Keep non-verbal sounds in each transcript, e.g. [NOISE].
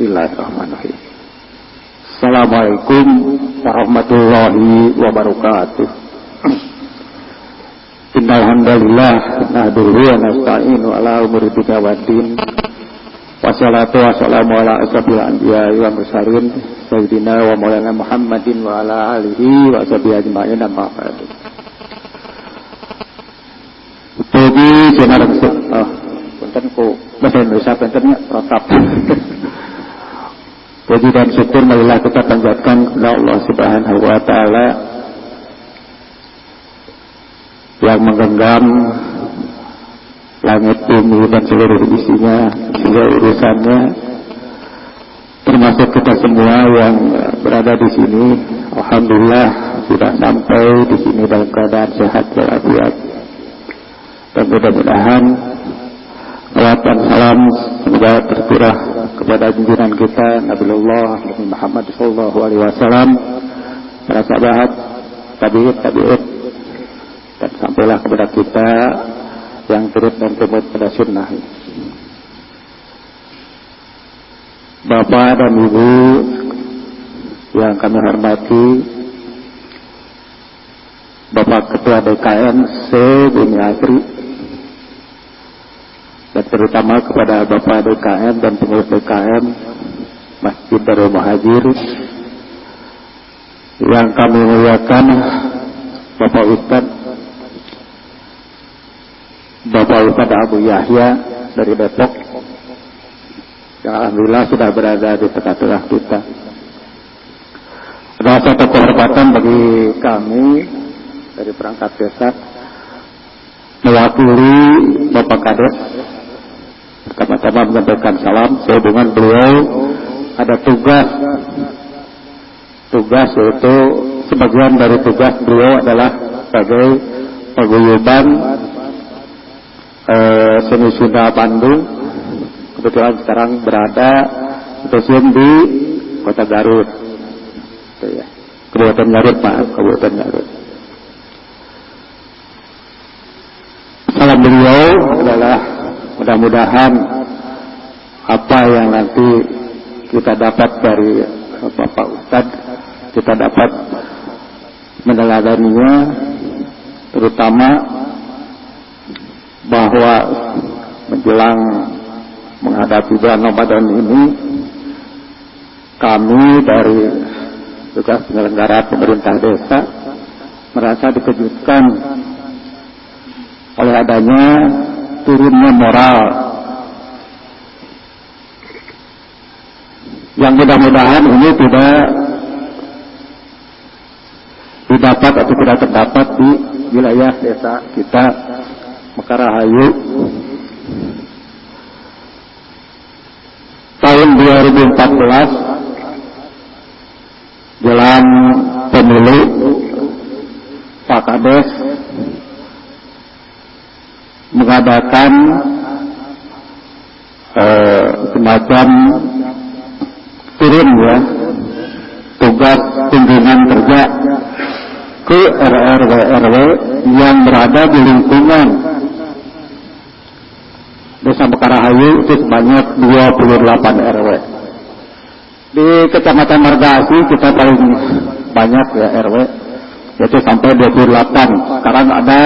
Bismillahirrahmanirrahim. Assalamualaikum warahmatullahi wabarakatuh. [CLEARS THROAT] Innalhamdulillah wa nasta'inu ala. Wassalatu wassalamu ala ashabil anbiya wa mursalin sayyidina wa maulana Muhammadin wa ala alihi wa ajma'in amma oh, punten ku bahasa Indonesia protap. Puji dan syukur marilah kita panjatkan kepada Allah Subhanahu wa taala yang menggenggam langit bumi dan seluruh isinya, seluruh urusannya termasuk kita semua yang berada di sini. Alhamdulillah sudah sampai di sini dalam keadaan sehat walafiat. Dan mudah-mudahan salam semoga tercurah kepada junjungan kita Nabiullah Nabi Muhammad Sallallahu Alaihi Wasallam. Para sahabat tabiut tabiut dan sampailah kepada kita yang turut dan tumut pada sunnah Bapak dan Ibu yang kami hormati Bapak Ketua DKM C Bumi terutama kepada Bapak DKM dan pengurus DKM Masjid Darul Muhajir yang kami muliakan Bapak Ustad Bapak Ustad Abu Yahya dari Depok yang Alhamdulillah sudah berada di tengah-tengah kita. Adalah satu kehormatan bagi kami dari perangkat desa mewakili Bapak Kades pertama-tama menyampaikan salam. Sehubungan beliau ada tugas. Tugas yaitu sebagian dari tugas beliau adalah sebagai paguyuban eh, seni Sunda Bandung. Kebetulan sekarang berada museum di kota Garut. Itu ya. Garut maaf Kabupaten Garut. Salam beliau adalah mudah-mudahan yang nanti kita dapat dari Bapak Ustad kita dapat meneladaninya terutama bahwa menjelang menghadapi bulan Ramadan ini kami dari tugas penyelenggara pemerintah desa merasa dikejutkan oleh adanya turunnya moral yang mudah-mudahan ini tidak didapat atau tidak terdapat di wilayah desa kita Mekarahayu. Tahun 2014 jelang pemilu Pak Kades mengadakan eh, semacam ke RRW RW yang berada di lingkungan Desa Mekarahayu itu sebanyak 28 RW. Di Kecamatan Margasi kita paling banyak ya RW, yaitu sampai 28. Sekarang ada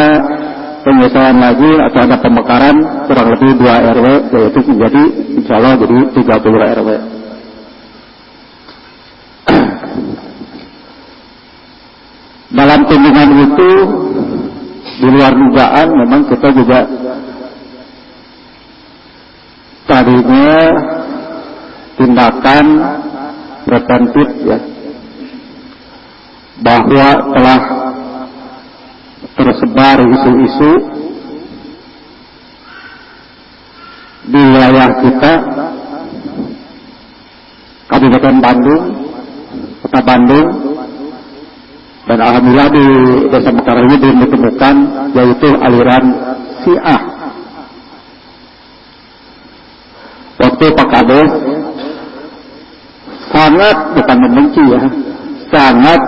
penyesuaian lagi atau ada pemekaran kurang lebih 2 RW, yaitu menjadi insya Allah jadi 30 RW. Dalam kunjungan itu di luar dugaan memang kita juga tadinya tindakan preventif ya. Bahwa telah tersebar isu-isu di wilayah kita Kabupaten Bandung Kota Bandung dan Alhamdulillah di Desa Mekar ini belum ditemukan yaitu aliran Syiah waktu Pak Kades sangat bukan membenci ya sangat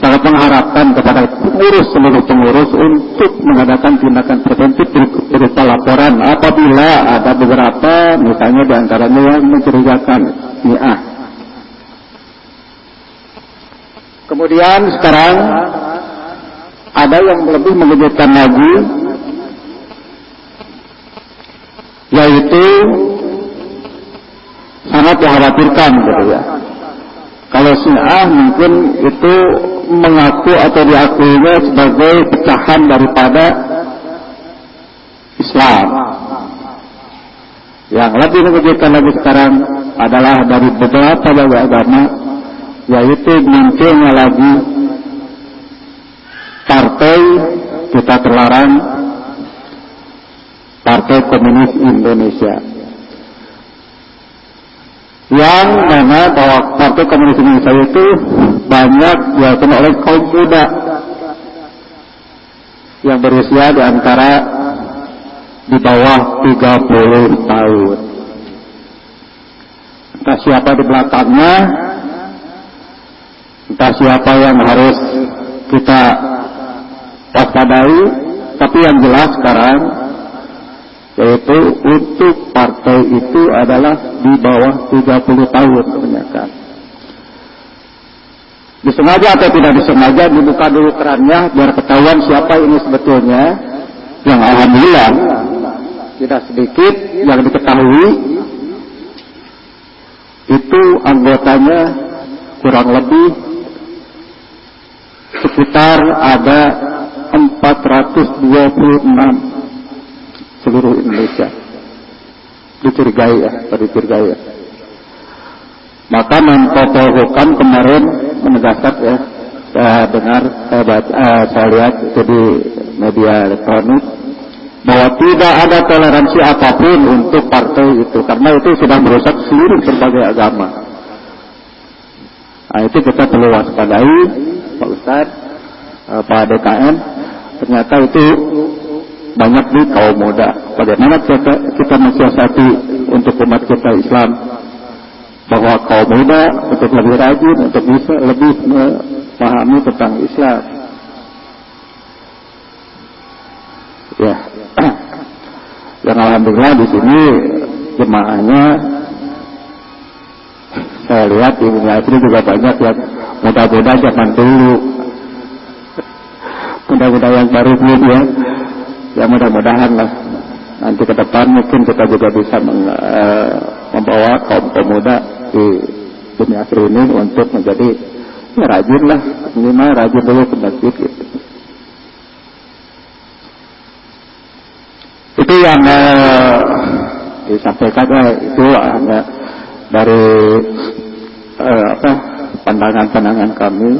sangat mengharapkan kepada pengurus seluruh pengurus untuk mengadakan tindakan preventif berupa laporan apabila ada beberapa misalnya di antaranya yang mencurigakan ni'ah. Kemudian sekarang ada yang lebih mengejutkan lagi yaitu sangat dikhawatirkan gitu ya. Kalau Syiah mungkin itu mengaku atau diakuinya sebagai pecahan daripada Islam. Yang lebih mengejutkan lagi sekarang adalah dari beberapa agama yaitu munculnya lagi partai kita terlarang Partai Komunis Indonesia yang mana bahwa Partai Komunis Indonesia itu banyak dilakukan oleh kaum muda yang berusia di antara di bawah 30 tahun. Entah siapa di belakangnya, entah siapa yang harus kita waspadai, tapi yang jelas sekarang yaitu untuk partai itu adalah di bawah 30 tahun kebanyakan. Disengaja atau tidak disengaja dibuka dulu kerannya biar ketahuan siapa ini sebetulnya yang alhamdulillah tidak sedikit yang diketahui itu anggotanya kurang lebih sekitar ada 426 seluruh Indonesia. Dicurigai ya, dicurigai ya. Maka Menko kemarin menegaskan ya, saya dengar, saya baca, eh, saya lihat itu di media elektronik bahwa tidak ada toleransi apa pun untuk partai itu karena itu sudah merusak seluruh berbagai agama. Nah, itu kita perlu waspadai, Pak Ustadz, eh, Pak DKN. Ternyata itu banyak di kaum muda. Bagaimana kita, kita mensiasati untuk umat kita Islam bahwa kaum muda untuk lebih rajin, untuk bisa lebih memahami tentang Islam. Ya, [CLEARS THROAT] yang alhamdulillah di sini jemaahnya saya lihat di Bumi Asri juga banyak yang muda-muda zaman dulu. Muda-muda yang baru belum ya ya mudah-mudahan lah. Nanti ke depan mungkin kita juga bisa meng, uh, membawa kaum pemuda di dunia asri ini untuk menjadi ya rajin lah. Minimal rajin dulu ke masjid gitu. itu yang uh, disampaikan uh, itu hanya dari pandangan-pandangan kami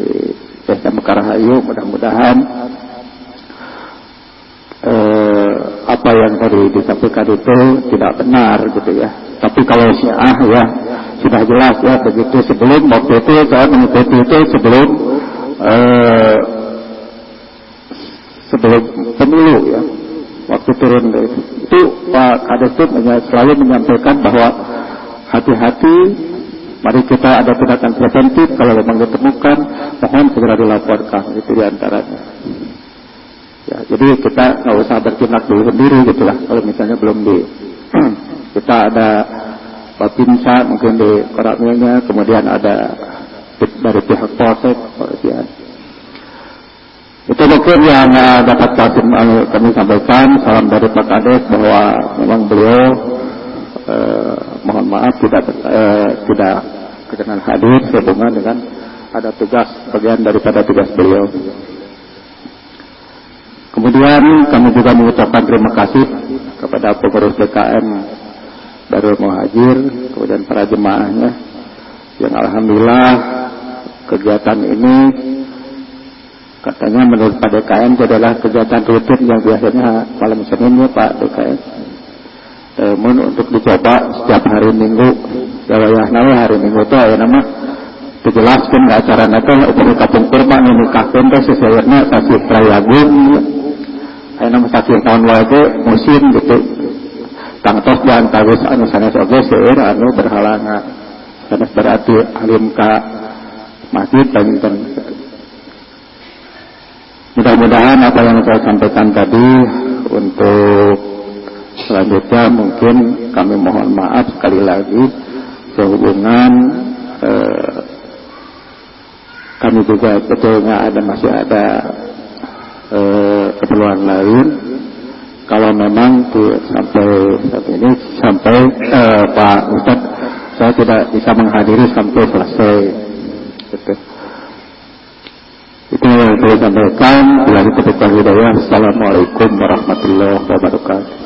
di Desa Mekarahayu mudah-mudahan eh, apa yang tadi disampaikan itu tidak benar gitu ya. Tapi kalau syiah ya sudah jelas ya begitu sebelum waktu itu saya mengikuti itu sebelum eh, sebelum pemilu ya waktu turun itu Pak Kades itu selalu menyampaikan bahwa hati-hati mari kita ada tindakan preventif kalau memang ditemukan mohon segera dilaporkan itu di antaranya. Ya, jadi kita nggak usah bertindak dulu sendiri gitu lah. Kalau misalnya belum di [CLEARS THROAT] kita ada Bapinsa mungkin di Koramilnya, kemudian ada dari pihak Polsek, kepolisian. Itu mungkin yang uh, dapat kami, kami sampaikan. Salam dari Pak Kades bahwa memang beliau uh, mohon maaf tidak uh, tidak kekenal hadir sehubungan dengan ada tugas bagian daripada tugas beliau. Kemudian kami juga mengucapkan terima kasih kepada pengurus BKM Darul Muhajir, kemudian para jemaahnya yang alhamdulillah kegiatan ini katanya menurut Pak DKM adalah kegiatan rutin yang biasanya malam Senin ya Pak DKM. Namun untuk dicoba setiap hari Minggu, ya itu ya nama dijelaskan acara nanti upaya kapung kurma ini kakek sesuai kasih prayagung Ayo nama saking tahun lagi musim gitu. Tangtos dan tawis anu sanes oge seueur anu berhalangan. Sanes berarti alim ka masjid dan mudah-mudahan apa yang saya sampaikan tadi untuk selanjutnya mungkin kami mohon maaf sekali lagi sehubungan eh, kami juga betulnya ada masih ada eh, keperluan lain. Kalau memang di, sampai saat ini sampai eh, Pak Ustadz saya tidak bisa menghadiri sampai selesai. Gitu. itu yang saya sampaikan. Bila itu hidayah Assalamualaikum warahmatullahi wabarakatuh